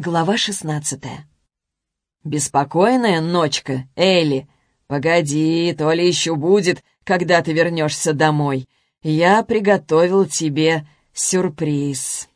Глава шестнадцатая. «Беспокойная ночка, Элли? Погоди, то ли еще будет, когда ты вернешься домой. Я приготовил тебе сюрприз».